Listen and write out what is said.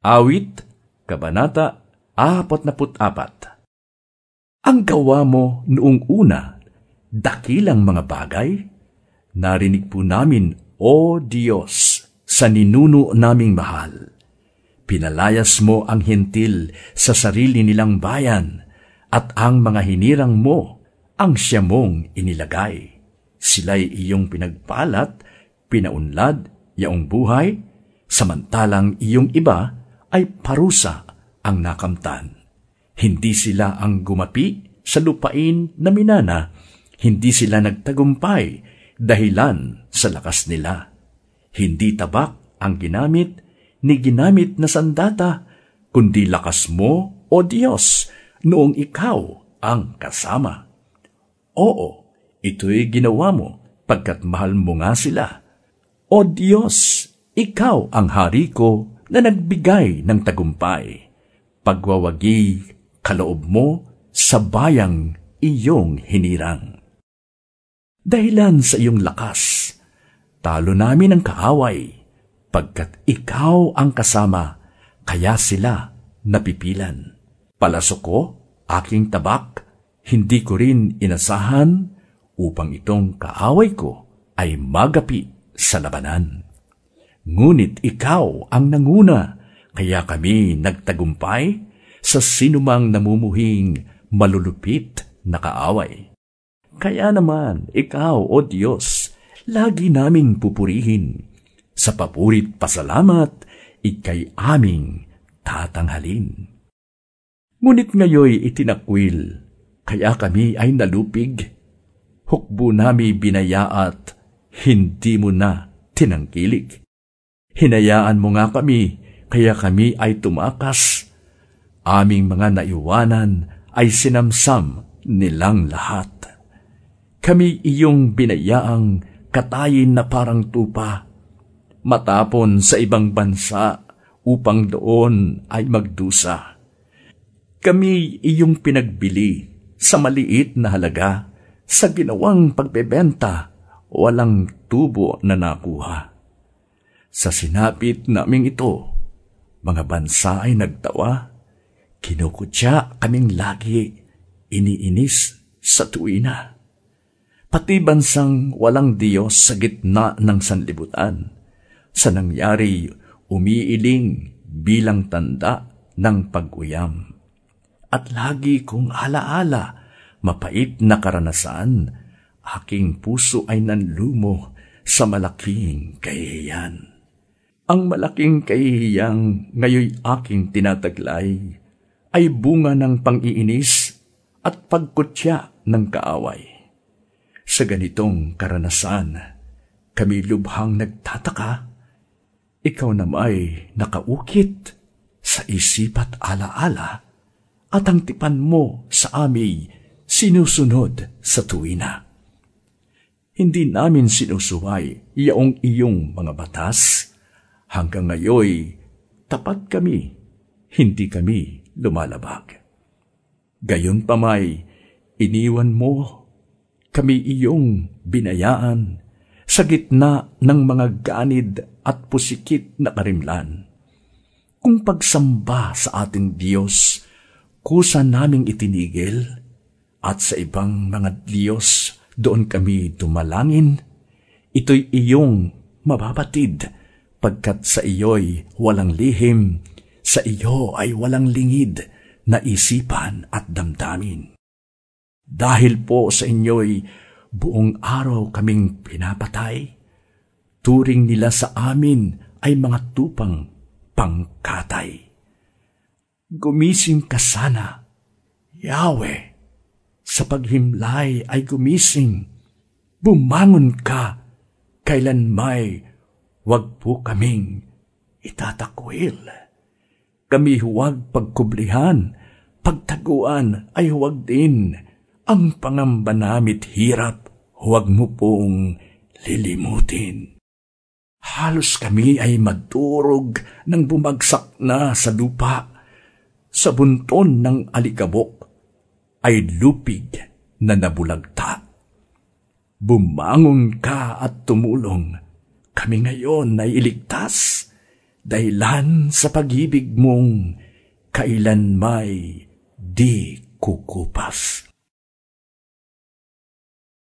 Awit, Kabanata 44 Ang gawa mo noong una, dakilang mga bagay, narinig po namin, O Diyos, sa ninuno naming mahal. Pinalayas mo ang hintil sa sarili nilang bayan, at ang mga hinirang mo ang siya mong inilagay. Sila'y iyong pinagpalat, pinaunlad, yaong buhay, samantalang iyong iba ay parusa ang nakamtan. Hindi sila ang gumapi sa lupain na minana, hindi sila nagtagumpay dahilan sa lakas nila. Hindi tabak ang ginamit ni ginamit na sandata, kundi lakas mo, O Diyos, noong ikaw ang kasama. Oo, ito'y ginawa mo pagkat mahal mo nga sila. O Diyos, ikaw ang hari ko na nagbigay ng tagumpay. Pagwawagi kaloob mo sa bayang iyong hinirang. Dahilan sa iyong lakas, talo namin ang kaaway, pagkat ikaw ang kasama, kaya sila napipilan. Palaso ko, aking tabak, hindi ko rin inasahan upang itong kaaway ko ay magapi sa labanan. Ngunit ikaw ang nanguna, kaya kami nagtagumpay sa sinumang namumuhing malulupit na kaaway. Kaya naman, ikaw, O Diyos, lagi naming pupurihin. Sa papurit pasalamat, ikay aming tatanghalin. Ngunit ngayoy itinakwil, kaya kami ay nalupig. Hukbo nami binayaat, hindi mo na tinangkilik. Hinayaan mo nga kami, kaya kami ay tumakas. Aming mga naiwanan ay sinamsam nilang lahat. Kami iyong binayaang katayin na parang tupa, matapon sa ibang bansa upang doon ay magdusa. Kami iyong pinagbili sa maliit na halaga, sa ginawang pagbebenta, walang tubo na nakuha. Sa sinapit naming ito, mga bansa ay nagtawa, kinukutya kaming lagi, iniinis sa tuwina. Pati bansang walang Diyos sa gitna ng sanlibutan, sa nangyari umiiling bilang tanda ng pag-uyam. At lagi kong alaala, mapait na karanasan, aking puso ay nanlumo sa malaking kahihiyan. Ang malaking kahihiyang ngayoy aking tinataglay ay bunga ng pang-iinis at pagkutya ng kaaway. Sa ganitong karanasan, kami lubhang nagtataka, ikaw namay nakaukit sa isip at alaala at ang tipan mo sa amin sinusunod sa tuwina. Hindi namin sinusuway yaong iyong mga batas, Hanggang ngayoy, tapat kami, hindi kami lumalabag. Gayon pa may, iniwan mo, kami iyong binayaan sa gitna ng mga ganid at pusikit na karimlan. Kung pagsamba sa ating Diyos, kusa naming itinigil, at sa ibang mga Diyos doon kami tumalangin, ito'y iyong mababatid pagkat sa iyo'y walang lihim, sa iyo ay walang lingid na isipan at damdamin. Dahil po sa inyo'y buong araw kaming pinapatay, turing nila sa amin ay mga tupang pangkatay. Gumising ka sana, Yahweh, sa paghimlay ay gumising, bumangon ka, kailan may Huwag po kaming itatakwil. Kami huwag pagkublihan, pagtaguan ay huwag din. Ang pangamba namit hirap, huwag mo pong lilimutin. Halos kami ay madurog nang bumagsak na sa lupa. Sa bunton ng alikabok ay lupig na nabulagta. Bumangon ka at tumulong kami ngayon ay iligtas Dailan sa pag-ibig mong kailan may di kukupas.